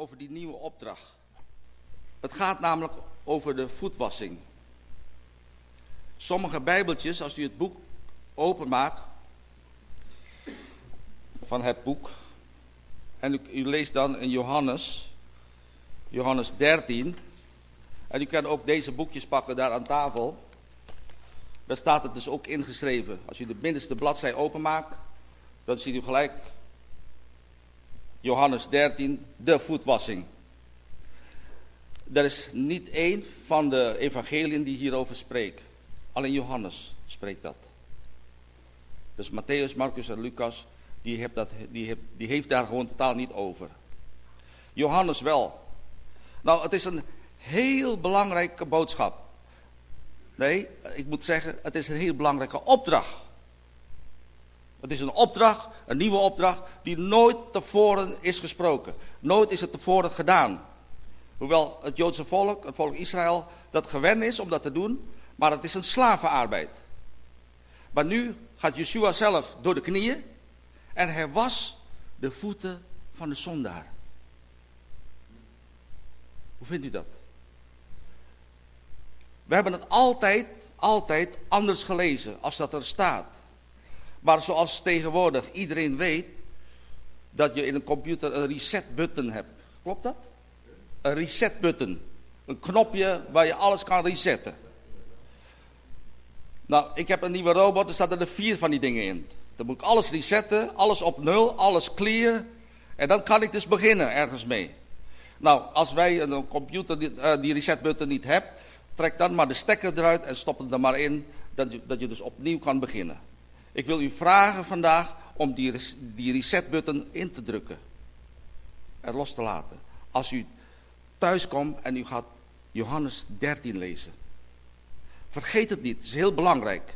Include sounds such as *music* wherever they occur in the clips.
over die nieuwe opdracht. Het gaat namelijk over de voetwassing. Sommige bijbeltjes, als u het boek openmaakt van het boek, en u, u leest dan in Johannes, Johannes 13, en u kan ook deze boekjes pakken daar aan tafel. Daar staat het dus ook ingeschreven. Als u de binnenste bladzij openmaakt, dan ziet u gelijk Johannes 13, de voetwassing. Er is niet één van de evangeliën die hierover spreekt. Alleen Johannes spreekt dat. Dus Matthäus, Marcus en Lucas, die heeft, dat, die, die heeft daar gewoon totaal niet over. Johannes wel. Nou, het is een heel belangrijke boodschap. Nee, ik moet zeggen, het is een heel belangrijke opdracht. Het is een opdracht, een nieuwe opdracht, die nooit tevoren is gesproken. Nooit is het tevoren gedaan. Hoewel het Joodse volk, het volk Israël, dat gewend is om dat te doen, maar het is een slavenarbeid. Maar nu gaat Yeshua zelf door de knieën en hij was de voeten van de zondaar. Hoe vindt u dat? We hebben het altijd, altijd anders gelezen als dat er staat. Maar zoals tegenwoordig iedereen weet dat je in een computer een reset button hebt. Klopt dat? Een reset button. Een knopje waar je alles kan resetten. Nou, ik heb een nieuwe robot, er staan er vier van die dingen in. Dan moet ik alles resetten, alles op nul, alles clear. En dan kan ik dus beginnen ergens mee. Nou, als wij een computer die, uh, die reset button niet hebt, trek dan maar de stekker eruit en stop het er maar in, dat je, dat je dus opnieuw kan beginnen. Ik wil u vragen vandaag om die, die reset button in te drukken. En los te laten. Als u thuis komt en u gaat Johannes 13 lezen. Vergeet het niet, het is heel belangrijk.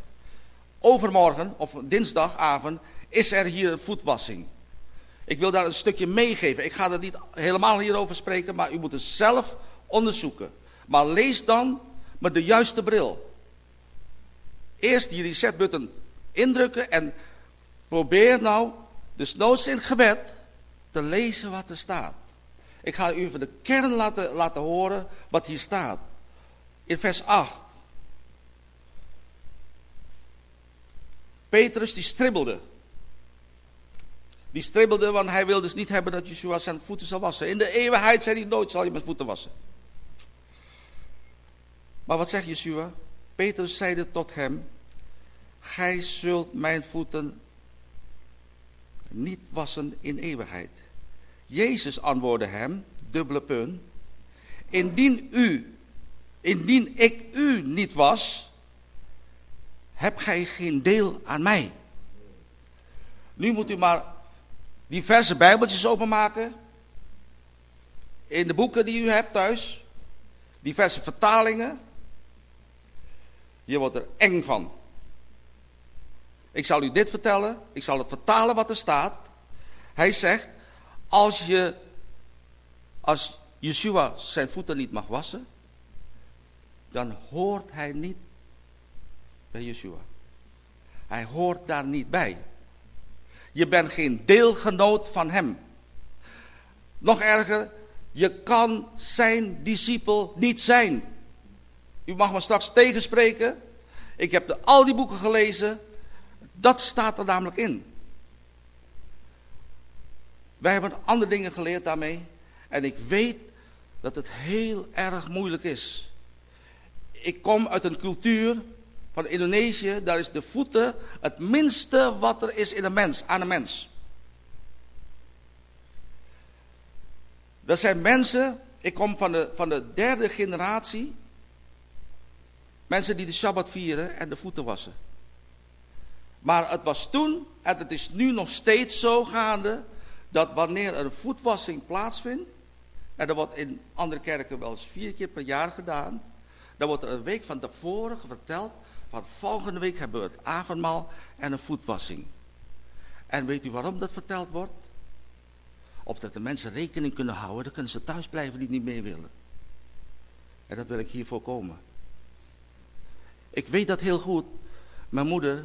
Overmorgen of dinsdagavond is er hier een voetwassing. Ik wil daar een stukje meegeven. Ik ga er niet helemaal hierover spreken, maar u moet het zelf onderzoeken. Maar lees dan met de juiste bril. Eerst die resetbutton indrukken en probeer nou, dus noods in gebed, te lezen wat er staat. Ik ga u even de kern laten, laten horen wat hier staat. In vers 8. Petrus die stribbelde. Die stribbelde, want hij wilde dus niet hebben dat Yeshua zijn voeten zou wassen. In de eeuwigheid zei hij nooit zal je met voeten wassen. Maar wat zegt Yeshua? Petrus zeide tot hem, gij zult mijn voeten niet wassen in eeuwigheid. Jezus antwoordde hem, dubbele punt, indien u, indien ik u niet was, heb gij geen deel aan mij. Nu moet u maar diverse bijbeltjes openmaken, in de boeken die u hebt thuis, diverse vertalingen. Je wordt er eng van. Ik zal u dit vertellen, ik zal het vertalen wat er staat. Hij zegt, als je, als Yeshua zijn voeten niet mag wassen, dan hoort hij niet bij Yeshua. Hij hoort daar niet bij. Je bent geen deelgenoot van hem. Nog erger, je kan zijn discipel niet zijn. U mag me straks tegenspreken. Ik heb de, al die boeken gelezen. Dat staat er namelijk in. Wij hebben andere dingen geleerd daarmee. En ik weet dat het heel erg moeilijk is. Ik kom uit een cultuur van Indonesië. Daar is de voeten het minste wat er is in een mens, aan een mens. Dat zijn mensen, ik kom van de, van de derde generatie. Mensen die de Shabbat vieren en de voeten wassen. Maar het was toen, en het is nu nog steeds zo gaande, dat wanneer er een voetwassing plaatsvindt, en dat wordt in andere kerken wel eens vier keer per jaar gedaan, dan wordt er een week van tevoren verteld, van volgende week hebben we het avondmaal en een voetwassing. En weet u waarom dat verteld wordt? Opdat de mensen rekening kunnen houden, dan kunnen ze thuis blijven die niet mee willen. En dat wil ik hier voorkomen. Ik weet dat heel goed. Mijn moeder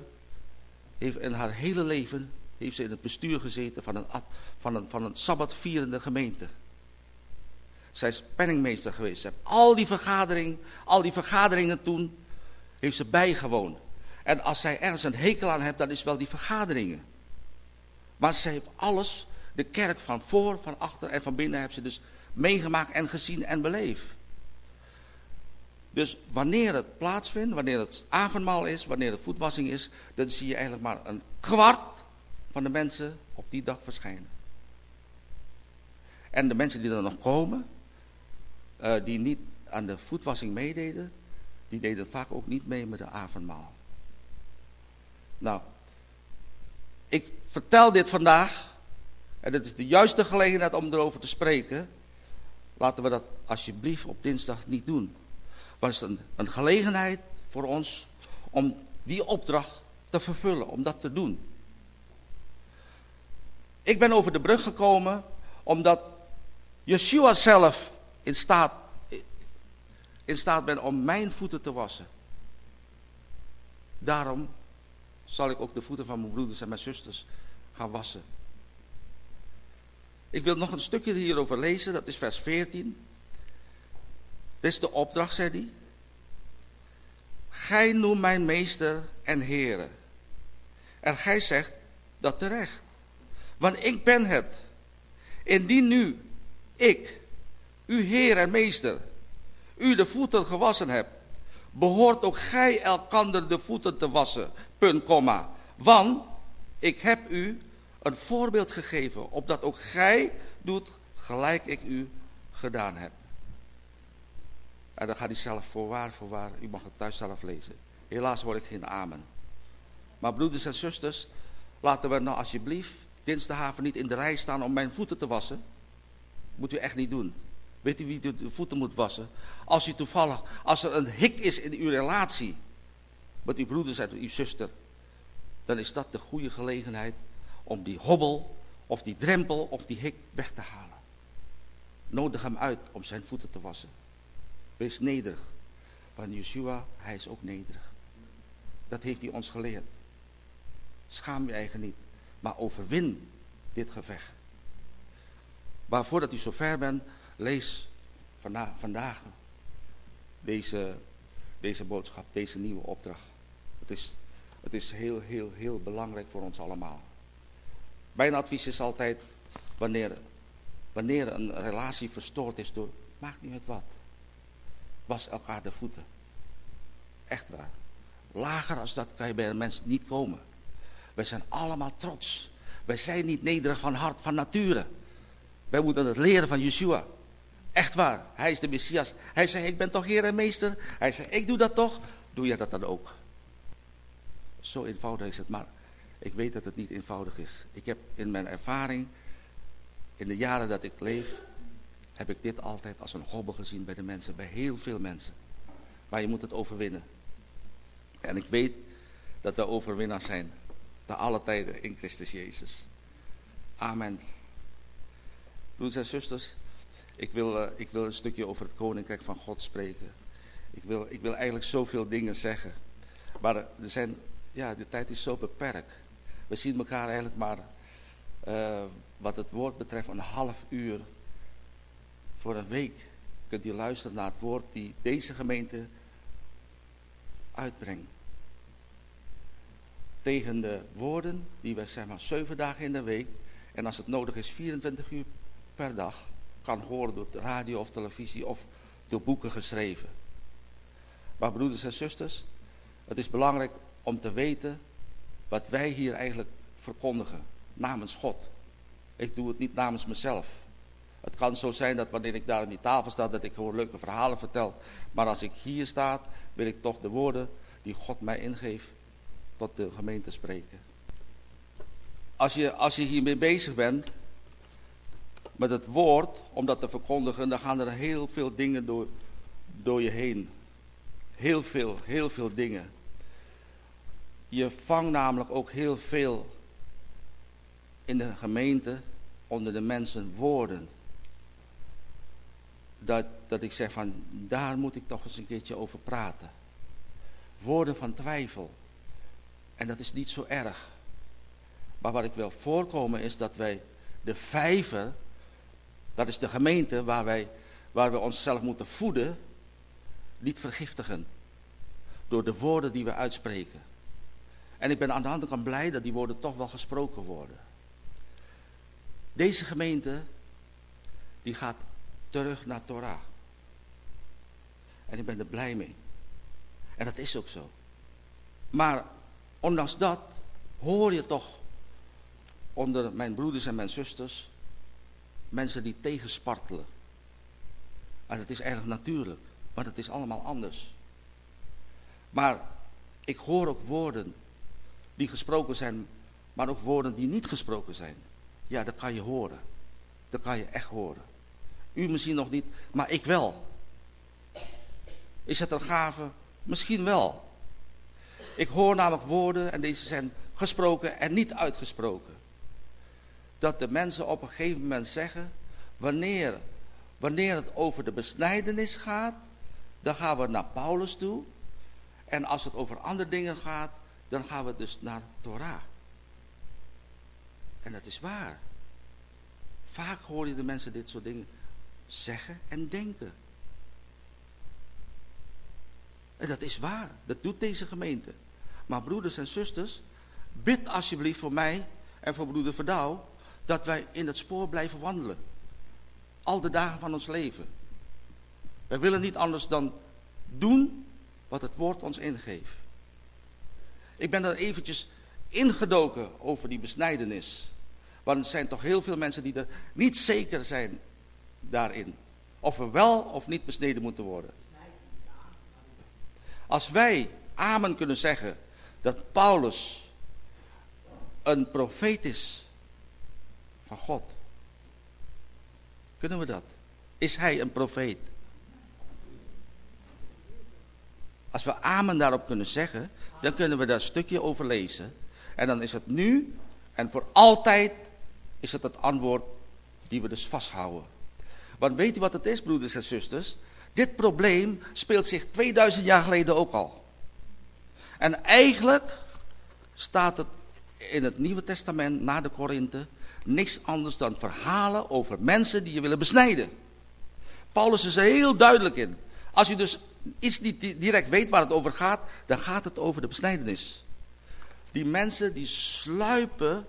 heeft in haar hele leven heeft ze in het bestuur gezeten van een, van een, van een sabbatvierende gemeente. Zij is penningmeester geweest. Ze heeft al die vergadering, al die vergaderingen toen, heeft ze bijgewoond. En als zij ergens een hekel aan heeft, dan is wel die vergaderingen. Maar ze heeft alles, de kerk van voor, van achter en van binnen, heeft ze dus meegemaakt en gezien en beleefd. Dus wanneer het plaatsvindt, wanneer het avondmaal is, wanneer het voetwassing is, dan zie je eigenlijk maar een kwart van de mensen op die dag verschijnen. En de mensen die er nog komen, uh, die niet aan de voetwassing meededen, die deden vaak ook niet mee met de avondmaal. Nou, ik vertel dit vandaag, en het is de juiste gelegenheid om erover te spreken. Laten we dat alsjeblieft op dinsdag niet doen. Was een, een gelegenheid voor ons om die opdracht te vervullen, om dat te doen. Ik ben over de brug gekomen omdat Yeshua zelf in staat, in staat ben om mijn voeten te wassen. Daarom zal ik ook de voeten van mijn broeders en mijn zusters gaan wassen. Ik wil nog een stukje hierover lezen, dat is vers 14. Dit is de opdracht, zei hij. Gij noemt mijn meester en heren. En gij zegt dat terecht. Want ik ben het. Indien nu ik, uw heer en meester, u de voeten gewassen hebt, behoort ook gij elkander de voeten te wassen. Punt, komma. Want ik heb u een voorbeeld gegeven, opdat ook gij doet gelijk ik u gedaan heb. En dan gaat hij zelf voorwaar, voorwaar. U mag het thuis zelf lezen. Helaas word ik geen amen. Maar broeders en zusters, laten we nou alsjeblieft dinsdagavond niet in de rij staan om mijn voeten te wassen. Moet u echt niet doen. Weet u wie de voeten moet wassen? Als u toevallig, als er een hik is in uw relatie met uw broeders en uw zuster, dan is dat de goede gelegenheid om die hobbel of die drempel of die hik weg te halen. Nodig hem uit om zijn voeten te wassen. Wees nederig. Want Yeshua, hij is ook nederig. Dat heeft hij ons geleerd. Schaam je eigen niet, maar overwin dit gevecht. Maar voordat u zover bent, lees vandaag deze, deze boodschap, deze nieuwe opdracht. Het is, het is heel, heel, heel belangrijk voor ons allemaal. Mijn advies is altijd, wanneer, wanneer een relatie verstoord is door, maakt niet met wat. Was elkaar de voeten. Echt waar. Lager als dat kan je bij een mens niet komen. Wij zijn allemaal trots. Wij zijn niet nederig van hart, van nature. Wij moeten het leren van Yeshua. Echt waar. Hij is de Messias. Hij zei, ik ben toch heer en meester. Hij zei, ik doe dat toch. Doe jij dat dan ook? Zo eenvoudig is het. Maar ik weet dat het niet eenvoudig is. Ik heb in mijn ervaring, in de jaren dat ik leef, heb ik dit altijd als een hobbel gezien bij de mensen. Bij heel veel mensen. Maar je moet het overwinnen. En ik weet dat we overwinnaars zijn. Te alle tijden in Christus Jezus. Amen. Broeders en zusters, ik wil, uh, ik wil een stukje over het koninkrijk van God spreken. Ik wil, ik wil eigenlijk zoveel dingen zeggen. Maar er zijn, ja, de tijd is zo beperkt. We zien elkaar eigenlijk maar, uh, wat het woord betreft, een half uur voor een week. Kunt u luisteren naar het woord die deze gemeente uitbrengt. Tegen de woorden die we zeg maar zeven dagen in de week en als het nodig is 24 uur per dag kan horen door de radio of televisie of door boeken geschreven. Maar broeders en zusters, het is belangrijk om te weten wat wij hier eigenlijk verkondigen namens God. Ik doe het niet namens mezelf. Het kan zo zijn dat wanneer ik daar aan die tafel sta, dat ik gewoon leuke verhalen vertel. Maar als ik hier sta, wil ik toch de woorden die God mij ingeeft tot de gemeente spreken. Als je, als je hiermee bezig bent, met het woord, om dat te verkondigen, dan gaan er heel veel dingen door, door je heen. Heel veel, heel veel dingen. Je vangt namelijk ook heel veel in de gemeente, onder de mensen, woorden. Dat, dat ik zeg van, daar moet ik toch eens een keertje over praten. Woorden van twijfel. En dat is niet zo erg. Maar wat ik wil voorkomen is dat wij de vijver dat is de gemeente waar wij, waar we onszelf moeten voeden, niet vergiftigen. Door de woorden die we uitspreken. En ik ben aan de andere kant blij dat die woorden toch wel gesproken worden. Deze gemeente, die gaat terug naar Torah. En ik ben er blij mee. En dat is ook zo. Maar ondanks dat hoor je toch onder mijn broeders en mijn zusters mensen die tegenspartelen. En dat is eigenlijk natuurlijk, maar het is allemaal anders. Maar ik hoor ook woorden die gesproken zijn, maar ook woorden die niet gesproken zijn. Ja, dat kan je horen. Dat kan je echt horen. U misschien nog niet, maar ik wel. Is het een gave? Misschien wel. Ik hoor namelijk woorden en deze zijn gesproken en niet uitgesproken. Dat de mensen op een gegeven moment zeggen, wanneer, wanneer het over de besnijdenis gaat, dan gaan we naar Paulus toe. En als het over andere dingen gaat, dan gaan we dus naar Torah. En dat is waar. Vaak hoor je de mensen dit soort dingen zeggen en denken. En dat is waar. Dat doet deze gemeente. Maar broeders en zusters, bid alsjeblieft voor mij en voor broeder Verdouw... dat wij in het spoor blijven wandelen. Al de dagen van ons leven. Wij willen niet anders dan doen wat het woord ons ingeeft. Ik ben daar eventjes ingedoken over die besnijdenis. Want er zijn toch heel veel mensen die er niet zeker zijn daarin. Of we wel of niet besneden moeten worden. Als wij amen kunnen zeggen dat Paulus een profeet is van God. Kunnen we dat? Is hij een profeet? Als we amen daarop kunnen zeggen, dan kunnen we daar een stukje over lezen. En dan is het nu en voor altijd is het het antwoord die we dus vasthouden. Want weet u wat het is, broeders en zusters? Dit probleem speelt zich 2000 jaar geleden ook al. En eigenlijk staat het in het Nieuwe Testament na de Korinthe niks anders dan verhalen over mensen die je willen besnijden. Paulus is er heel duidelijk in. Als je dus iets niet direct weet waar het over gaat, dan gaat het over de besnijdenis. Die mensen die sluipen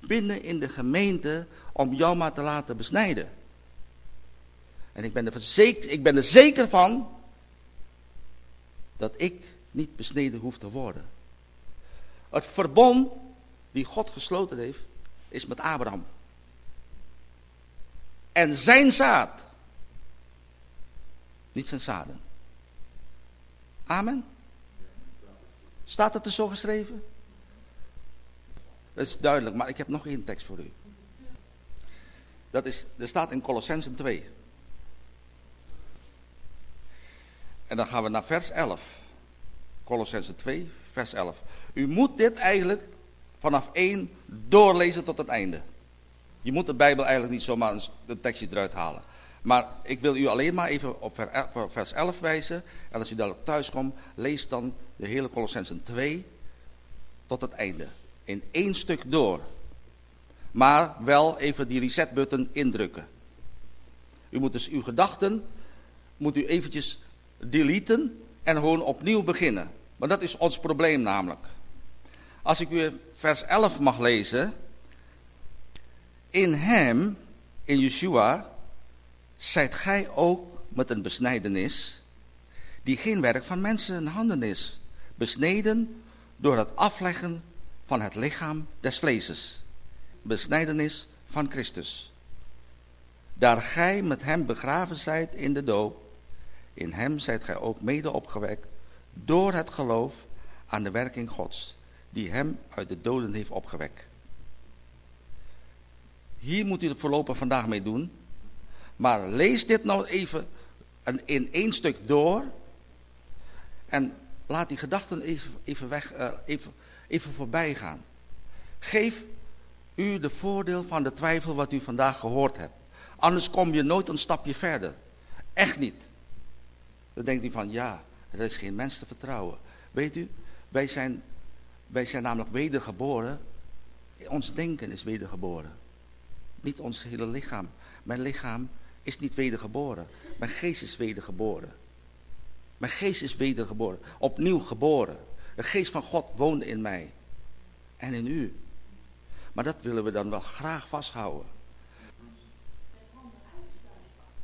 binnen in de gemeente om jou maar te laten besnijden. En ik ben er, verzekerd, ik ben er zeker van dat ik niet besneden hoef te worden. Het verbond die God gesloten heeft, is met Abraham. En zijn zaad. Niet zijn zaden. Amen. Staat het er zo geschreven? Dat is duidelijk, maar ik heb nog één tekst voor u. Dat is, er staat in Colossensen 2. En dan gaan we naar vers 11. Colossense 2, vers 11. U moet dit eigenlijk vanaf 1 doorlezen tot het einde. Je moet de Bijbel eigenlijk niet zomaar een tekstje eruit halen. Maar ik wil u alleen maar even op vers 11 wijzen. En als u daarop thuis komt, lees dan de hele Colossensen 2 tot het einde. In één stuk door. Maar wel even die resetbutton indrukken. U moet dus uw gedachten, moet u eventjes deleten en gewoon opnieuw beginnen. Maar dat is ons probleem namelijk. Als ik u vers 11 mag lezen. In hem, in Yeshua, zijt gij ook met een besnijdenis, die geen werk van mensen handen is. Besneden door het afleggen van het lichaam des vleeses. Besnijdenis van Christus. Daar gij met hem begraven zijt in de doop in hem zijt gij ook mede opgewekt door het geloof aan de werking Gods, die hem uit de doden heeft opgewekt. Hier moet u het voorlopig vandaag mee doen. Maar lees dit nou even in één stuk door. En laat die gedachten even, even, weg, uh, even, even voorbij gaan. Geef u de voordeel van de twijfel wat u vandaag gehoord hebt. Anders kom je nooit een stapje verder. Echt niet. Dan denkt u van ja, er is geen mens te vertrouwen. Weet u, wij zijn, wij zijn namelijk wedergeboren. Ons denken is wedergeboren. Niet ons hele lichaam. Mijn lichaam is niet wedergeboren. Mijn geest is wedergeboren. Mijn geest is wedergeboren. Opnieuw geboren. De geest van God woont in mij. En in u. Maar dat willen we dan wel graag vasthouden.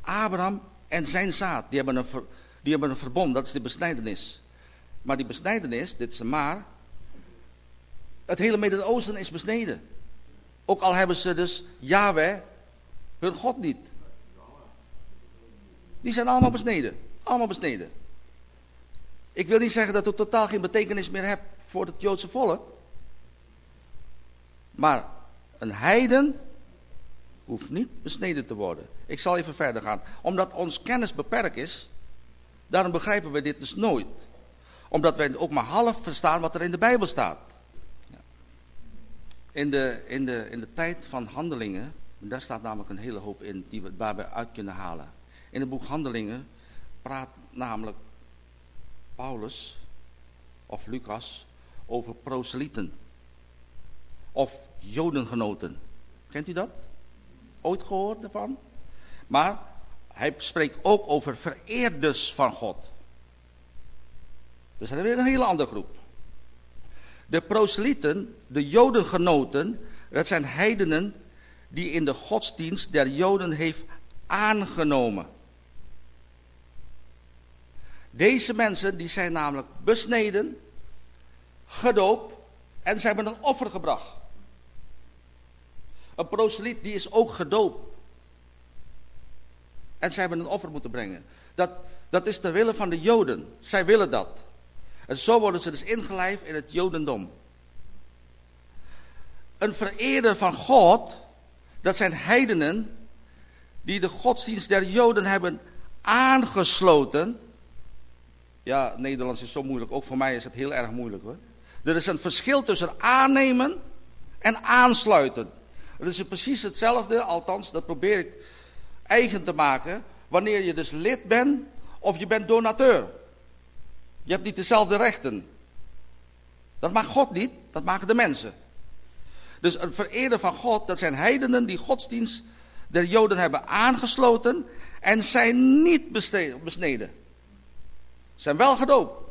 Abraham en zijn zaad, die hebben, een die hebben een verbond, dat is de besnijdenis. Maar die besnijdenis, dit is een maar, het hele Midden-Oosten is besneden. Ook al hebben ze dus Yahweh, hun God niet. Die zijn allemaal besneden. Allemaal besneden. Ik wil niet zeggen dat het totaal geen betekenis meer hebt voor het Joodse volk. Maar een heiden hoeft niet besneden te worden. Ik zal even verder gaan. Omdat ons kennis beperkt is, daarom begrijpen we dit dus nooit. Omdat wij ook maar half verstaan wat er in de Bijbel staat. In de, in de, in de tijd van handelingen, daar staat namelijk een hele hoop in die we, we uit kunnen halen. In het boek Handelingen praat namelijk Paulus of Lucas over proselyten of jodengenoten. Kent u dat? Ooit gehoord ervan? Maar hij spreekt ook over vereerders van God. Dus dat is weer een hele andere groep. De proselyten, de jodengenoten, dat zijn heidenen die in de godsdienst der joden heeft aangenomen. Deze mensen die zijn namelijk besneden, gedoopt en ze hebben een offer gebracht. Een proseliet die is ook gedoopt. En zij hebben een offer moeten brengen. Dat, dat is de wille van de Joden. Zij willen dat. En zo worden ze dus ingelijfd in het Jodendom. Een vereerder van God, dat zijn heidenen die de godsdienst der Joden hebben aangesloten. Ja, Nederlands is zo moeilijk. Ook voor mij is het heel erg moeilijk hoor. Er is een verschil tussen aannemen en aansluiten. Het is precies hetzelfde, althans dat probeer ik eigen te maken, wanneer je dus lid bent of je bent donateur. Je hebt niet dezelfde rechten. Dat mag God niet, dat maken de mensen. Dus een vereerder van God, dat zijn heidenen die godsdienst der Joden hebben aangesloten en zijn niet besneden. Zijn wel gedoopt.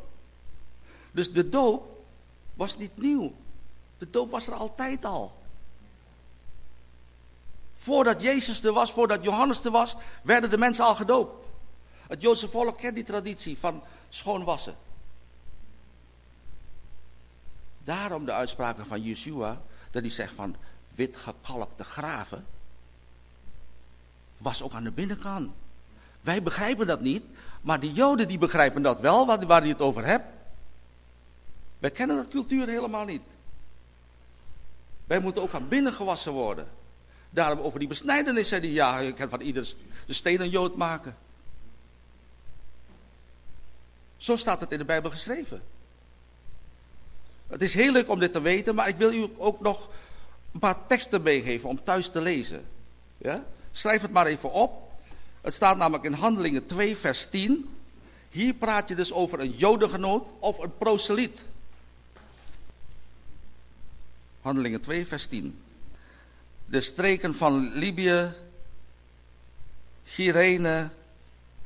Dus de doop was niet nieuw. De doop was er altijd al. Voordat Jezus er was, voordat Johannes er was, werden de mensen al gedoopt. Het Joodse volk kent die traditie van schoonwassen. Daarom de uitspraken van Yeshua, dat hij zegt van wit gekalkte graven, was ook aan de binnenkant. Wij begrijpen dat niet, maar die Joden die begrijpen dat wel, waar hij het over hebt. Wij kennen dat cultuur helemaal niet. Wij moeten ook van binnen gewassen worden. Daarom over die besnijdenis zei hij, ja, je kan van ieder de steen een jood maken. Zo staat het in de Bijbel geschreven. Het is heel leuk om dit te weten, maar ik wil u ook nog een paar teksten meegeven om thuis te lezen. Ja? Schrijf het maar even op. Het staat namelijk in Handelingen 2, vers 10. Hier praat je dus over een jodengenoot of een proseliet. Handelingen 2, vers 10 de streken van Libië, Gyrene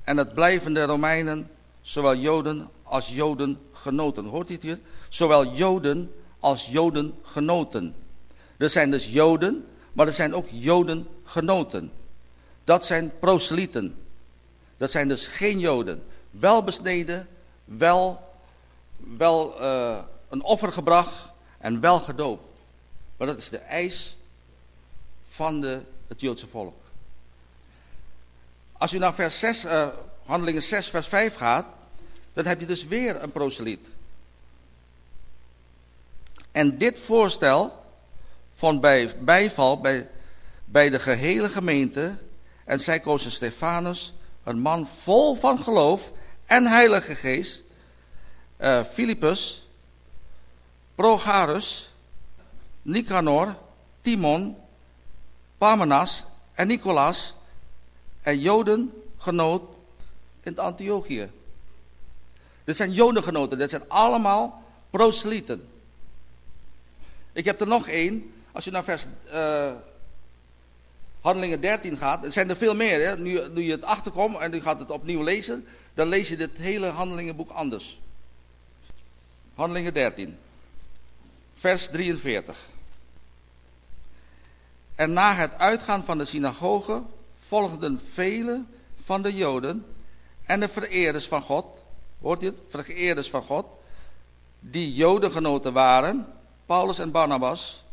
en het blijvende Romeinen, zowel Joden als Joden genoten. Hoort het hier? Zowel Joden als Joden genoten. Er zijn dus Joden, maar er zijn ook Joden genoten. Dat zijn proselieten. Dat zijn dus geen Joden. Wel besneden, wel, wel uh, een offer gebracht en wel gedoopt. Maar dat is de eis van de, het Joodse volk. Als u naar vers 6, uh, eh, handelingen 6 vers 5 gaat, dan heb je dus weer een proseliet. En dit voorstel vond bij bijval bij, bij de gehele gemeente. En zij kozen Stefanus, een man vol van geloof en heilige geest. Uh, Progarus, Nicanor, Timon, Parmenas en Nicolaas en Joden genoot in Antiochië. Dit zijn Jodengenoten, dit zijn allemaal proselieten. Ik heb er nog één, als je naar vers, uh, Handelingen 13 gaat, er zijn er veel meer. Hè? Nu, nu je het achterkomt en u gaat het opnieuw lezen, dan lees je dit hele Handelingenboek anders. Handelingen 13, vers 43. En na het uitgaan van de synagoge volgden velen van de Joden en de vereerders van God, hoort je het, vereerders van God, die Jodengenoten waren, Paulus en Barnabas,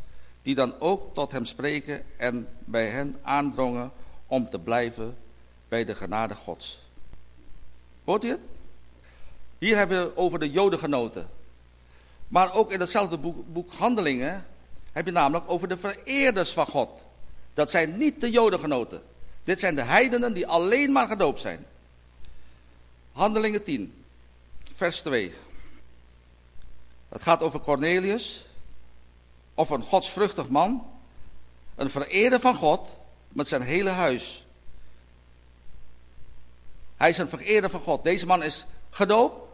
die dan ook tot hem spreken en bij hen aandrongen om te blijven bij de genade Gods. Hoort u het? Hier hebben we over de Jodengenoten. Maar ook in hetzelfde boek, boek Handelingen heb je namelijk over de vereerders van God. Dat zijn niet de Jodengenoten. Dit zijn de heidenen die alleen maar gedoopt zijn. Handelingen 10, vers 2. Het gaat over Cornelius, of een godsvruchtig man, een vereerder van God met zijn hele huis. Hij is een vereerder van God. Deze man is gedoopt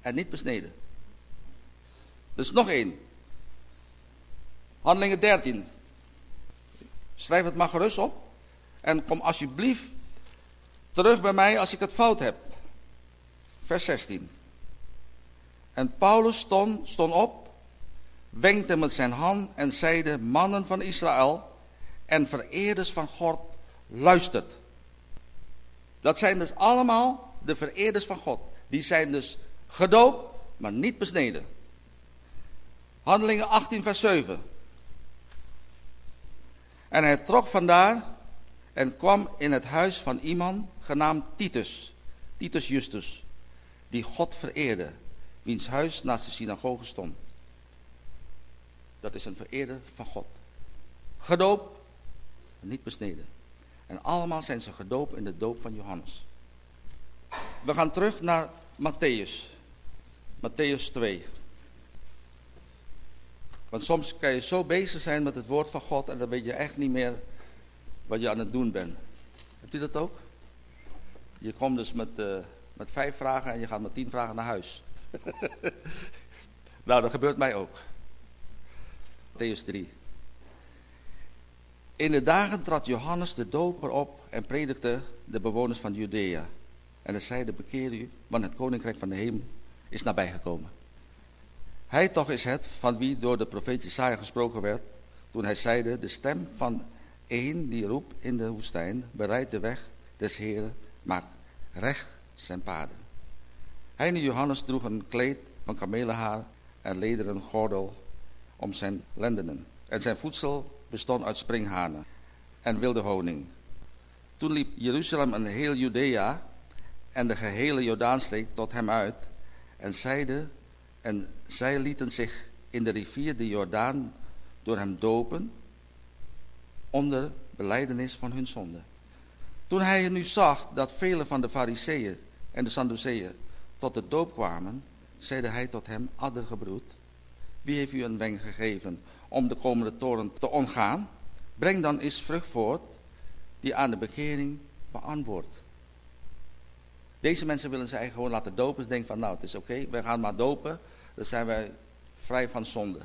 en niet besneden. Dus nog één. Handelingen 13. Schrijf het maar gerust op. En kom alsjeblieft terug bij mij als ik het fout heb. Vers 16. En Paulus stond, stond op, wenkte met zijn hand en zeide, mannen van Israël en vereerders van God, luistert. Dat zijn dus allemaal de vereerders van God. Die zijn dus gedoopt, maar niet besneden. Handelingen 18 vers 7. En hij trok vandaar en kwam in het huis van iemand genaamd Titus, Titus Justus, die God vereerde, wiens huis naast de synagoge stond. Dat is een vereerder van God. Gedoopt, niet besneden. En allemaal zijn ze gedoopt in de doop van Johannes. We gaan terug naar Matthäus. Matthäus 2. Want soms kan je zo bezig zijn met het woord van God en dan weet je echt niet meer wat je aan het doen bent. Hebt u dat ook? Je komt dus met, uh, met vijf vragen en je gaat met tien vragen naar huis. *laughs* nou, dat gebeurt mij ook. Matthäus 3. In de dagen trad Johannes de doper op en predikte de bewoners van Judea. En hij zeide, bekeer u, want het koninkrijk van de hemel is nabijgekomen. Hij toch is het van wie door de profeet Jesaja gesproken werd, toen hij zeide, de stem van een die roept in de woestijn, bereid de weg des Heren, maak recht zijn paden. En Johannes droeg een kleed van kamelenhaar en lederen gordel om zijn lendenen. En zijn voedsel bestond uit springhanen en wilde honing. Toen liep Jeruzalem en heel Judea en de gehele Jordaanstreek tot hem uit en zeiden en zij lieten zich in de rivier de Jordaan door hem dopen onder beleidenis van hun zonde. Toen hij nu zag dat vele van de fariseeën en de Sadduceeën tot de doop kwamen, zeide hij tot hem, addergebroed, wie heeft u een wenk gegeven om de komende toren te ontgaan? Breng dan eens vrucht voort die aan de bekering beantwoordt. Deze mensen willen zich gewoon laten dopen. Ze denken van nou het is oké, okay, wij gaan maar dopen. Dan zijn wij vrij van zonde.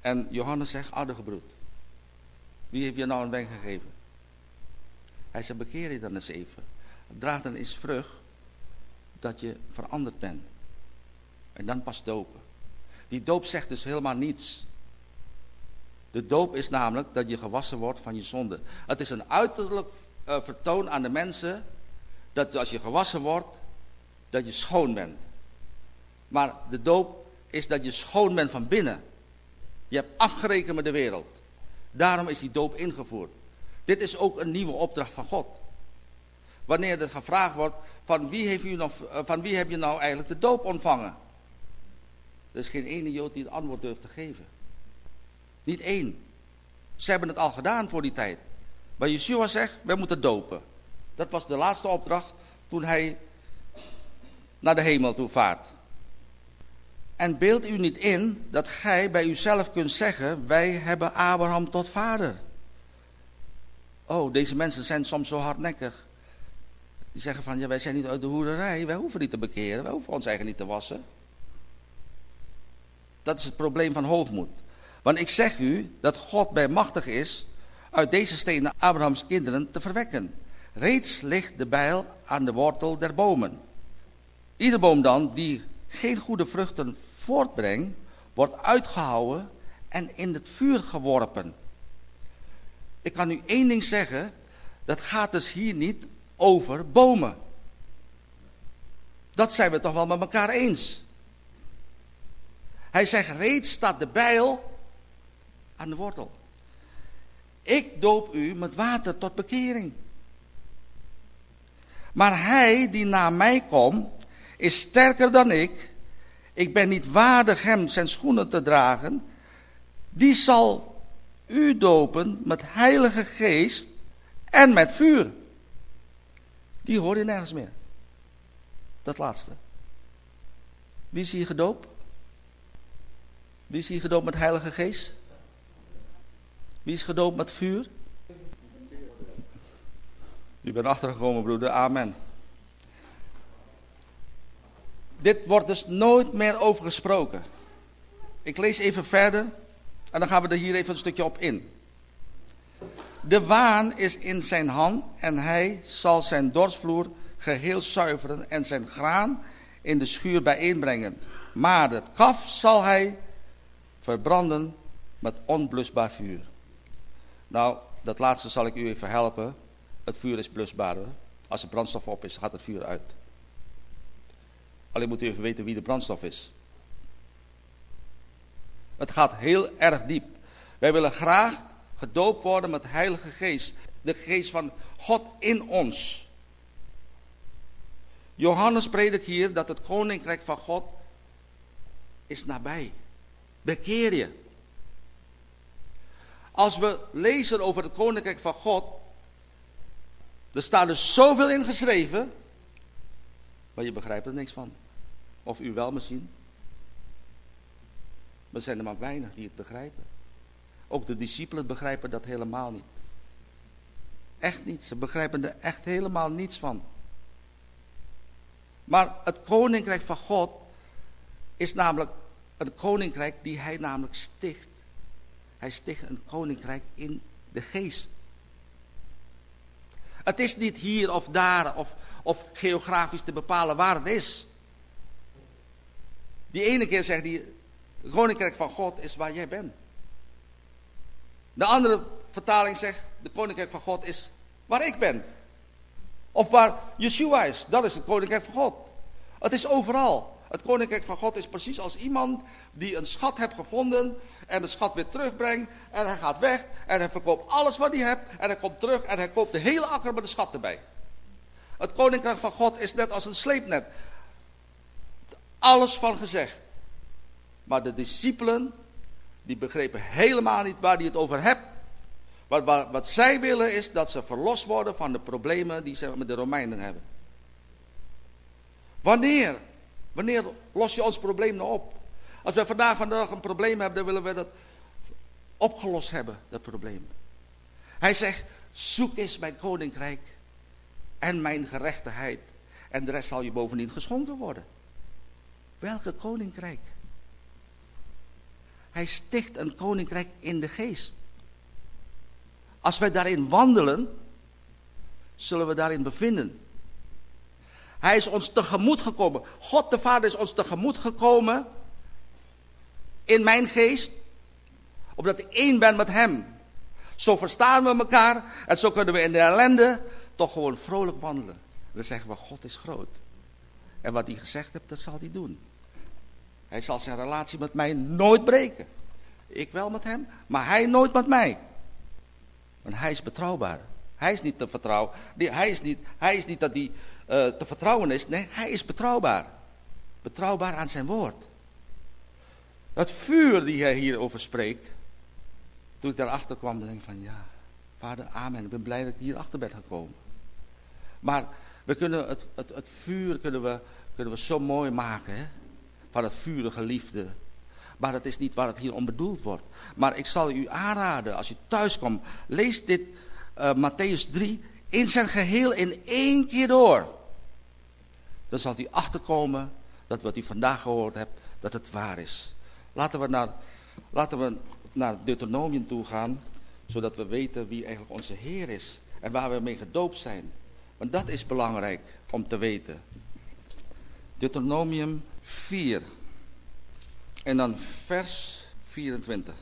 En Johannes zegt, oude Wie heeft je nou een wenk gegeven? Hij zegt, bekeer je dan eens even. Draag dan eens vrucht dat je veranderd bent. En dan pas dopen. Die doop zegt dus helemaal niets. De doop is namelijk dat je gewassen wordt van je zonde. Het is een uiterlijk uh, vertoon aan de mensen dat als je gewassen wordt, dat je schoon bent. Maar de doop is dat je schoon bent van binnen. Je hebt afgerekend met de wereld. Daarom is die doop ingevoerd. Dit is ook een nieuwe opdracht van God. Wanneer er gevraagd wordt, van wie, heeft u nog, eh, van wie heb je nou eigenlijk de doop ontvangen? Er is geen ene Jood die het antwoord durft te geven. Niet één. Ze hebben het al gedaan voor die tijd. Maar Yeshua zegt, wij moeten dopen. Dat was de laatste opdracht toen hij naar de hemel toe vaart. En beeld u niet in dat gij bij uzelf kunt zeggen, wij hebben Abraham tot vader. Oh, deze mensen zijn soms zo hardnekkig. Die zeggen van, ja wij zijn niet uit de hoerderij, wij hoeven niet te bekeren, wij hoeven ons eigen niet te wassen. Dat is het probleem van hoogmoed. Want ik zeg u dat God bij machtig is uit deze stenen Abrahams kinderen te verwekken. Reeds ligt de bijl aan de wortel der bomen. Ieder boom dan die geen goede vruchten voortbrengt, wordt uitgehouwen en in het vuur geworpen. Ik kan u één ding zeggen, dat gaat dus hier niet over bomen. Dat zijn we toch wel met elkaar eens. Hij zegt, reeds staat de bijl aan de wortel. Ik doop u met water tot bekering. Maar hij die na mij komt, is sterker dan ik. Ik ben niet waardig hem zijn schoenen te dragen. Die zal u dopen met heilige geest en met vuur. Die hoor je nergens meer. Dat laatste. Wie is hier gedoopt? Wie is hier gedoopt met heilige geest? Wie is gedoopt met vuur? U bent achtergekomen, broeder. Amen. Dit wordt dus nooit meer over gesproken. Ik lees even verder en dan gaan we er hier even een stukje op in. De waan is in zijn hand en hij zal zijn dorsvloer geheel zuiveren en zijn graan in de schuur bijeenbrengen. Maar het kaf zal hij verbranden met onblusbaar vuur. Nou, dat laatste zal ik u even helpen. Het vuur is blusbaar. Als er brandstof op is, gaat het vuur uit. Alleen moet u even weten wie de brandstof is. Het gaat heel erg diep. Wij willen graag gedoopt worden met Heilige Geest. De geest van God in ons. Johannes predikt hier dat het koninkrijk van God is nabij. Bekeer je. Als we lezen over het koninkrijk van God, er staat er zoveel in geschreven, maar je begrijpt er niks van. Of u wel misschien. Maar zijn er maar weinig die het begrijpen. Ook de discipelen begrijpen dat helemaal niet. Echt niet. Ze begrijpen er echt helemaal niets van. Maar het koninkrijk van God is namelijk een koninkrijk die hij namelijk sticht. Hij sticht een koninkrijk in de geest. Het is niet hier of daar of, of geografisch te bepalen waar het is. Die ene keer zegt hij, koninkrijk van God is waar jij bent. De andere vertaling zegt, de koninkrijk van God is waar ik ben. Of waar Yeshua is, dat is het koninkrijk van God. Het is overal. Het koninkrijk van God is precies als iemand die een schat heeft gevonden en de schat weer terugbrengt en hij gaat weg en hij verkoopt alles wat hij hebt en hij komt terug en hij koopt de hele akker met de schat erbij. Het koninkrijk van God is net als een sleepnet. Alles van gezegd. Maar de discipelen, die begrepen helemaal niet waar hij het over hebt. Wat, wat, wat zij willen is dat ze verlost worden van de problemen die ze met de Romeinen hebben. Wanneer? Wanneer los je ons probleem nou op? Als we vandaag vandaag een probleem hebben, dan willen we dat opgelost hebben, dat probleem. Hij zegt, zoek eens mijn koninkrijk en mijn gerechtigheid. En de rest zal je bovendien geschonken worden. Welke koninkrijk? Hij sticht een koninkrijk in de geest. Als wij daarin wandelen, zullen we daarin bevinden. Hij is ons tegemoet gekomen. God de Vader is ons tegemoet gekomen in mijn geest, omdat ik één ben met hem. Zo verstaan we elkaar en zo kunnen we in de ellende toch gewoon vrolijk wandelen. Dan zeggen we, God is groot. En wat hij gezegd heeft, dat zal hij doen. Hij zal zijn relatie met mij nooit breken. Ik wel met hem, maar hij nooit met mij. Want hij is betrouwbaar. Hij is niet te vertrouwen. Hij is niet, hij is niet dat hij uh, te vertrouwen is. Nee, hij is betrouwbaar. Betrouwbaar aan zijn woord. Dat vuur die hij hierover spreekt. Toen ik daarachter kwam, denk ik van ja, vader, amen. Ik ben blij dat ik hier achter ben gekomen. Maar we kunnen het, het, het vuur kunnen we, kunnen we zo mooi maken. Hè? Van het vurige liefde. Maar dat is niet waar het hier om bedoeld wordt. Maar ik zal u aanraden, als u thuis komt, lees dit uh, Matthäus 3 in zijn geheel in één keer door. Dan zal u achterkomen dat wat u vandaag gehoord hebt, dat het waar is. Laten we naar, laten we naar Deuteronomium toe gaan. Zodat we weten wie eigenlijk onze Heer is en waar we mee gedoopt zijn. Want dat is belangrijk om te weten. Deuteronomium 4. En dan vers 24.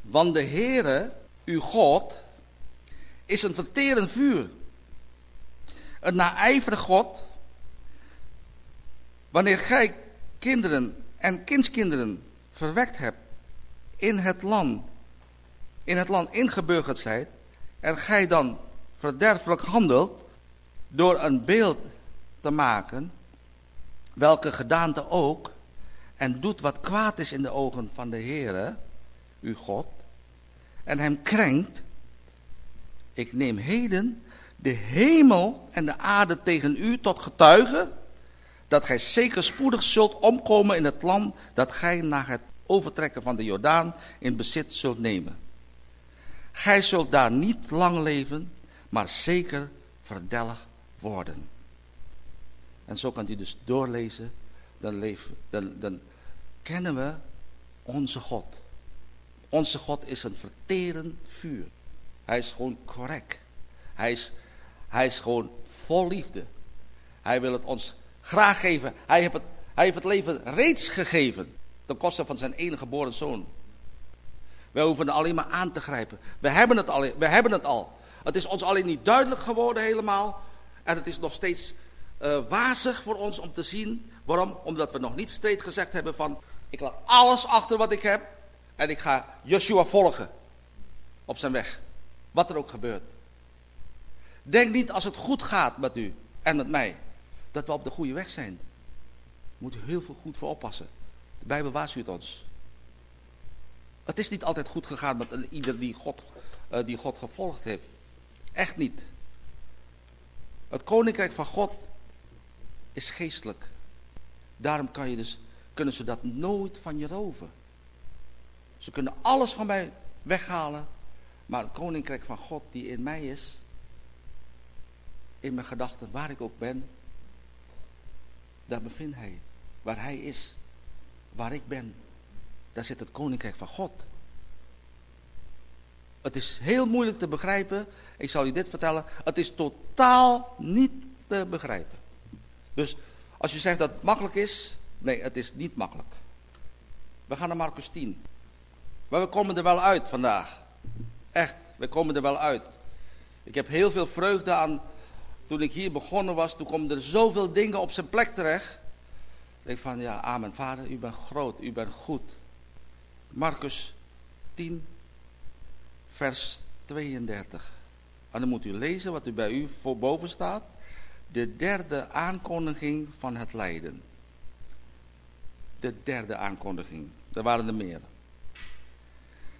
Want de Heere, uw God, is een verterend vuur. Een naijverig God. Wanneer gij kinderen en kindskinderen verwekt hebt in het land, in het land ingeburgerd zijt, en gij dan verderfelijk handelt door een beeld te maken, welke gedaante ook, en doet wat kwaad is in de ogen van de Heere, uw God, en hem krenkt, ik neem heden de hemel en de aarde tegen u tot getuige, dat gij zeker spoedig zult omkomen in het land dat gij na het overtrekken van de Jordaan in bezit zult nemen. Gij zult daar niet lang leven, maar zeker verdelg worden. En zo kan u dus doorlezen, dan, dan, kennen we onze God. Onze God is een verterend vuur. Hij is gewoon correct. Hij is, hij is gewoon vol liefde. Hij wil het ons graag geven. Hij heeft het, hij heeft het leven reeds gegeven. Ten koste van zijn enige geboren zoon. Wij hoeven er alleen maar aan te grijpen. We hebben, het al, we hebben het al. Het is ons alleen niet duidelijk geworden helemaal. En het is nog steeds uh, wazig voor ons om te zien. Waarom? Omdat we nog niet steeds gezegd hebben van... Ik laat alles achter wat ik heb. En ik ga Joshua volgen. Op zijn weg. Wat er ook gebeurt. Denk niet als het goed gaat met u en met mij. Dat we op de goede weg zijn. Moet u heel veel goed voor oppassen. De Bijbel waarschuwt ons. Het is niet altijd goed gegaan met ieder die God, uh, die God gevolgd heeft. Echt niet. Het koninkrijk van God is geestelijk. Daarom kan je dus, kunnen ze dat nooit van je roven. Ze kunnen alles van mij weghalen. Maar het koninkrijk van God die in mij is. In mijn gedachten, waar ik ook ben. Daar bevindt hij. Waar hij is. Waar ik ben. Daar zit het koninkrijk van God. Het is heel moeilijk te begrijpen. Ik zal je dit vertellen. Het is totaal niet te begrijpen. Dus als je zegt dat het makkelijk is. Nee, het is niet makkelijk. We gaan naar Marcus 10. Maar we komen er wel uit vandaag. Echt, we komen er wel uit. Ik heb heel veel vreugde aan. Toen ik hier begonnen was, toen komen er zoveel dingen op zijn plek terecht. Ik denk van, ja, amen. Vader, u bent groot, u bent goed. Marcus 10, vers 32. En dan moet u lezen wat er bij u voor boven staat. De derde aankondiging van het lijden. De derde aankondiging. Er waren er meer.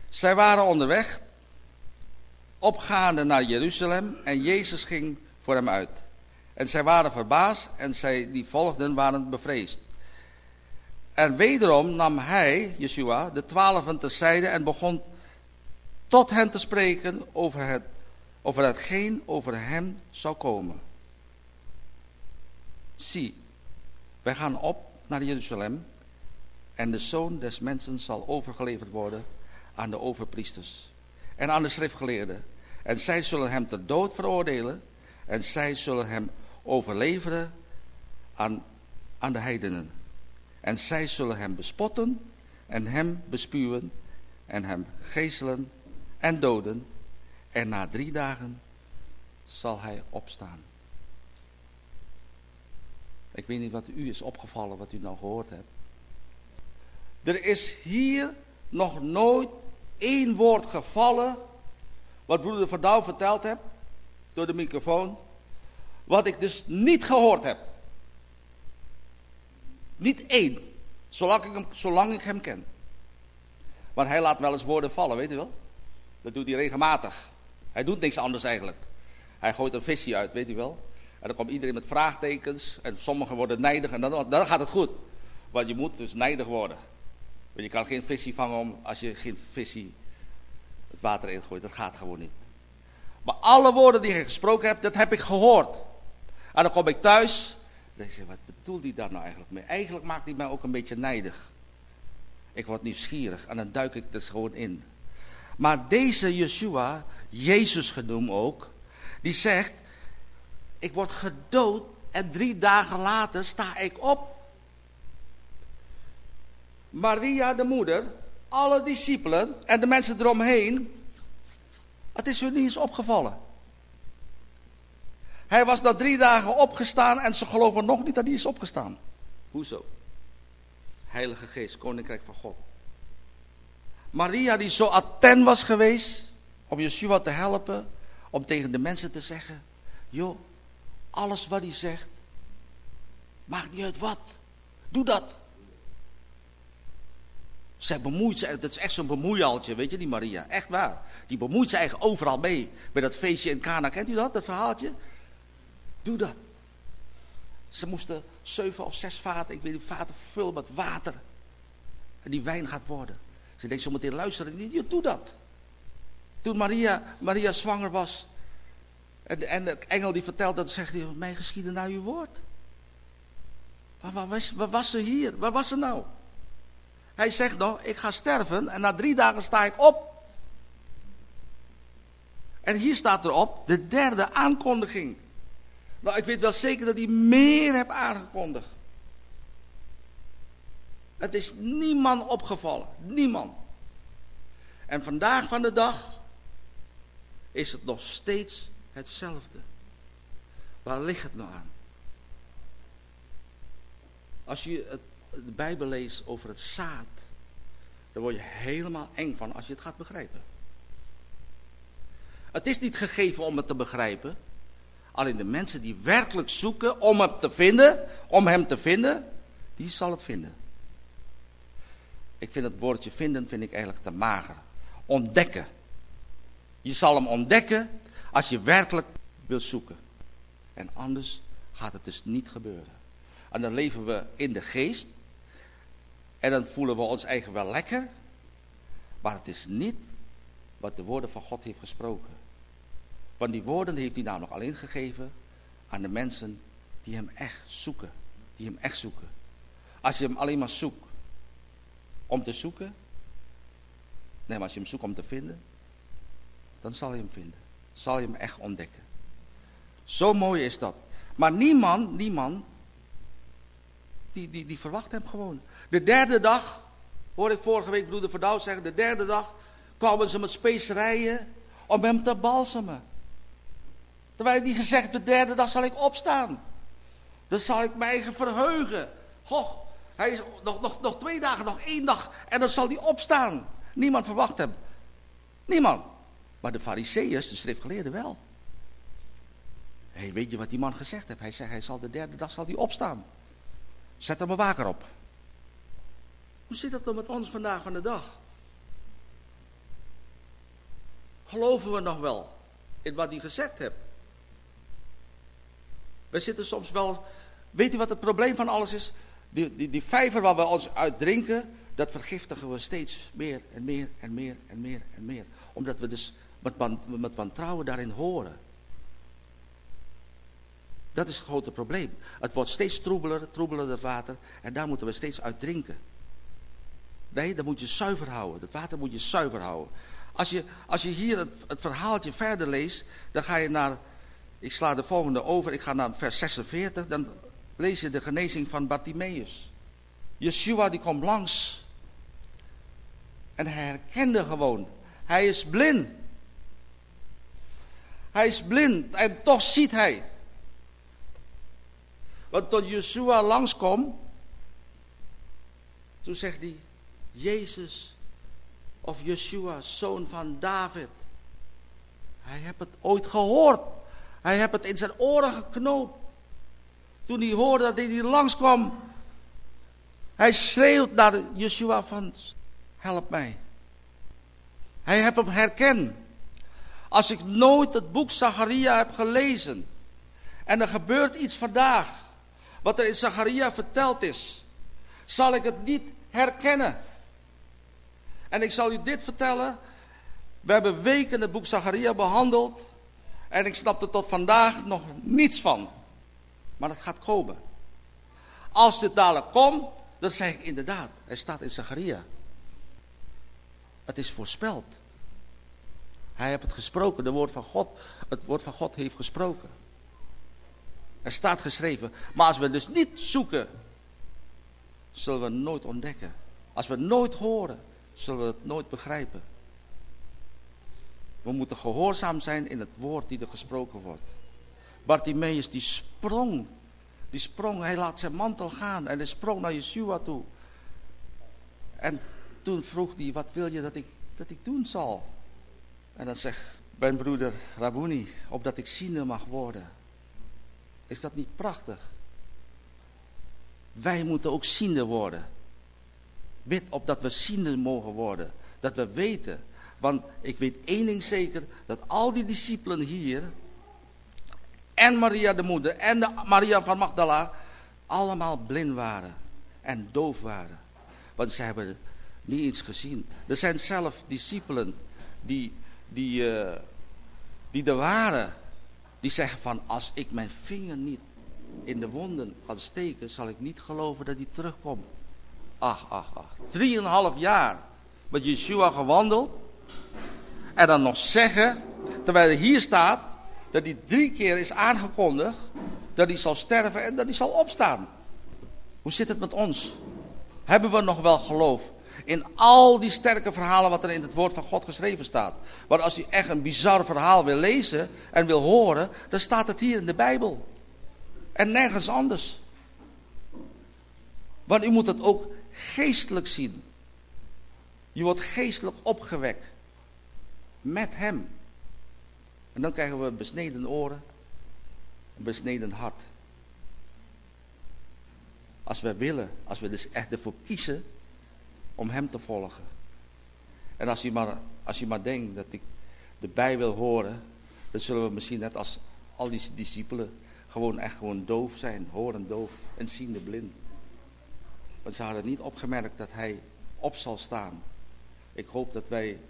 Zij waren onderweg, opgaande naar Jeruzalem en Jezus ging voor hem uit. En zij waren verbaasd en zij die volgden waren bevreesd. En wederom nam hij, Yeshua, de twaalfen terzijde en begon tot hen te spreken over, het, over hetgeen over hem zou komen. Zie, wij gaan op naar Jeruzalem en de zoon des mensen zal overgeleverd worden aan de overpriesters en aan de schriftgeleerden. En zij zullen hem ter dood veroordelen en zij zullen hem overleveren aan, aan de heidenen. En zij zullen hem bespotten en hem bespuwen en hem geeselen en doden. En na drie dagen zal hij opstaan. Ik weet niet wat u is opgevallen, wat u nou gehoord hebt. Er is hier nog nooit één woord gevallen, wat broeder Verdouw verteld heeft, door de microfoon, wat ik dus niet gehoord heb. Niet één, zolang ik hem, zolang ik hem ken. Maar hij laat wel eens woorden vallen, weet u wel? Dat doet hij regelmatig. Hij doet niks anders eigenlijk. Hij gooit een visie uit, weet u wel? En dan komt iedereen met vraagtekens. En sommigen worden nijdig en dan, dan gaat het goed. Want je moet dus nijdig worden. Want je kan geen visie vangen om, als je geen visie het water ingooit. Dat gaat gewoon niet. Maar alle woorden die hij gesproken hebt, dat heb ik gehoord. En dan kom ik thuis. Dan zeg ik, wat bedoelt hij daar nou eigenlijk mee? Eigenlijk maakt hij mij ook een beetje nijdig. Ik word nieuwsgierig en dan duik ik er gewoon in. Maar deze Yeshua, Jezus genoemd ook, die zegt, ik word gedood en drie dagen later sta ik op. Maria, de moeder, alle discipelen en de mensen eromheen, het is hun niet eens opgevallen. Hij was na drie dagen opgestaan en ze geloven nog niet dat hij is opgestaan. Hoezo? Heilige Geest, Koninkrijk van God. Maria die zo attent was geweest om Yeshua te helpen, om tegen de mensen te zeggen, joh, alles wat hij zegt, maakt niet uit wat, doe dat. Zij bemoeit zich, dat is echt zo'n bemoeialtje, weet je, die Maria. Echt waar. Die bemoeit zich eigenlijk overal mee. Bij dat feestje in Cana, kent u dat, dat verhaaltje? Doe dat. Ze moesten zeven of zes vaten, ik weet niet, vaten vullen met water. En die wijn gaat worden. Ze denkt zo meteen luisteren, je doe dat. Toen Maria, Maria zwanger was. En, en de engel die vertelt dat, zegt hij, mij geschieden naar uw woord. Maar waar was, was ze hier? Waar was ze nou? Hij zegt nog, ik ga sterven en na drie dagen sta ik op. En hier staat erop, de derde aankondiging. Nou, ik weet wel zeker dat hij meer heeft aangekondigd. Het is niemand opgevallen. Niemand. En vandaag van de dag is het nog steeds hetzelfde. Waar ligt het nou aan? Als je het, de Bijbel leest over het zaad, dan word je helemaal eng van als je het gaat begrijpen. Het is niet gegeven om het te begrijpen. Alleen de mensen die werkelijk zoeken om hem te vinden, om hem te vinden, die zal het vinden. Ik vind het woordje vinden vind ik eigenlijk te mager. Ontdekken. Je zal hem ontdekken als je werkelijk wilt zoeken. En anders gaat het dus niet gebeuren. En dan leven we in de geest. En dan voelen we ons eigen wel lekker. Maar het is niet wat de woorden van God heeft gesproken. Want die woorden heeft hij nou nog alleen gegeven aan de mensen die hem echt zoeken. Die hem echt zoeken. Als je hem alleen maar zoekt om te zoeken. Nee, maar als je hem zoekt om te vinden. Dan zal je hem vinden. Zal je hem echt ontdekken. Zo mooi is dat. Maar niemand, niemand, die, die, die verwacht hem gewoon. De derde dag, hoorde ik vorige week broeder Verdouw zeggen, de derde dag kwamen ze met specerijen om hem te balsemen. Terwijl hij gezegd, de derde dag zal ik opstaan. Dan zal ik mij verheugen. Goh, hij is nog, nog, nog twee dagen, nog één dag en dan zal hij opstaan. Niemand verwacht hem. Niemand. Maar de fariseeërs, de schriftgeleerden wel. Hey, weet je wat die man gezegd heeft? Hij zei, hij zal de derde dag zal hij opstaan. Zet er maar waker op. Hoe zit dat dan met ons vandaag van de dag? Geloven we nog wel in wat hij gezegd heeft? We zitten soms wel... Weet u wat het probleem van alles is? Die, die, die vijver waar we ons uit drinken, dat vergiftigen we steeds meer en meer en meer en meer en meer. Omdat we dus met, met wantrouwen daarin horen. Dat is het grote probleem. Het wordt steeds troebeler, troebeler het water. En daar moeten we steeds uit drinken. Nee, dan moet je zuiver houden. Het water moet je zuiver houden. Als je, als je hier het, het verhaaltje verder leest, dan ga je naar ik sla de volgende over, ik ga naar vers 46, dan lees je de genezing van Bartimaeus. Yeshua die komt langs. En hij herkende gewoon, hij is blind. Hij is blind en toch ziet hij. Want tot Yeshua langskomt, toen zegt hij, Jezus of Yeshua, zoon van David. Hij heeft het ooit gehoord. Hij heeft het in zijn oren geknoopt. Toen hij hoorde dat hij hier langskwam. Hij schreeuwt naar Yeshua van, help mij. Hij heeft hem herkend. Als ik nooit het boek Zacharia heb gelezen. En er gebeurt iets vandaag. Wat er in Zacharia verteld is. Zal ik het niet herkennen. En ik zal u dit vertellen. We hebben weken het boek Zacharia behandeld. En ik snap er tot vandaag nog niets van. Maar het gaat komen. Als dit dadelijk komt, dan zeg ik inderdaad, er staat in Zacharia. Het is voorspeld. Hij heeft het gesproken, de woord van God. Het woord van God heeft gesproken. Er staat geschreven. Maar als we dus niet zoeken, zullen we nooit ontdekken. Als we nooit horen, zullen we het nooit begrijpen. We moeten gehoorzaam zijn in het woord die er gesproken wordt. Bartimaeus die sprong. Die sprong, hij laat zijn mantel gaan en hij sprong naar Yeshua toe. En toen vroeg hij, wat wil je dat ik, dat ik doen zal? En dan zegt mijn broeder Rabuni, opdat ik ziende mag worden. Is dat niet prachtig? Wij moeten ook ziende worden. Bid opdat we ziende mogen worden. Dat we weten. Want ik weet één ding zeker. Dat al die discipelen hier. En Maria de moeder. En de Maria van Magdala. Allemaal blind waren. En doof waren. Want ze hebben niet iets gezien. Er zijn zelf discipelen die, die, uh, die er waren. Die zeggen van als ik mijn vinger niet in de wonden kan steken, zal ik niet geloven dat hij terugkomt. Ach, ach, ach. Drieënhalf jaar met Yeshua gewandeld. En dan nog zeggen, terwijl er hier staat, dat hij drie keer is aangekondigd dat hij zal sterven en dat hij zal opstaan. Hoe zit het met ons? Hebben we nog wel geloof in al die sterke verhalen wat er in het woord van God geschreven staat? Want als u echt een bizar verhaal wil lezen en wil horen, dan staat het hier in de Bijbel. En nergens anders. Want u moet het ook geestelijk zien. Je wordt geestelijk opgewekt. Met hem. En dan krijgen we besneden oren. Een besneden hart. Als we willen, als we dus echt ervoor kiezen om hem te volgen. En als je maar, als je maar denkt dat ik erbij wil horen, dan zullen we misschien net als al die discipelen gewoon echt gewoon doof zijn, horen doof en ziende blind. Want ze hadden niet opgemerkt dat hij op zal staan. Ik hoop dat wij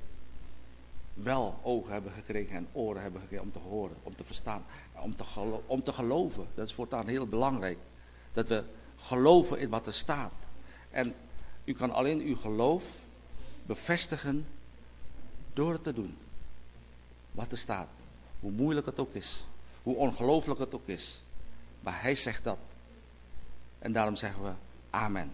wel ogen hebben gekregen en oren hebben gekregen om te horen, om te verstaan, om te, om te geloven. Dat is voortaan heel belangrijk. Dat we geloven in wat er staat. En u kan alleen uw geloof bevestigen door het te doen. Wat er staat. Hoe moeilijk het ook is. Hoe ongelooflijk het ook is. Maar hij zegt dat. En daarom zeggen we Amen.